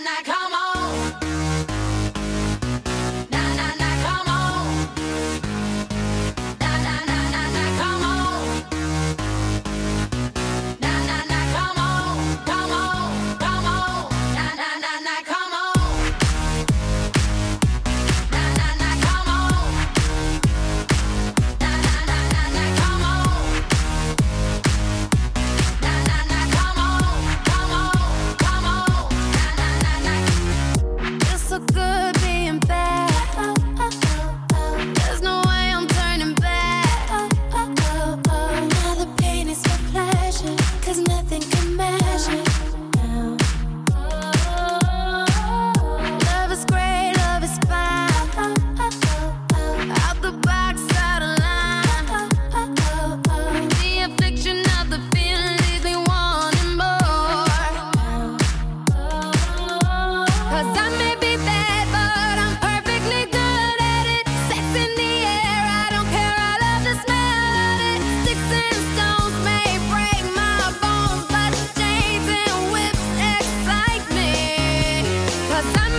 night. Cause I'm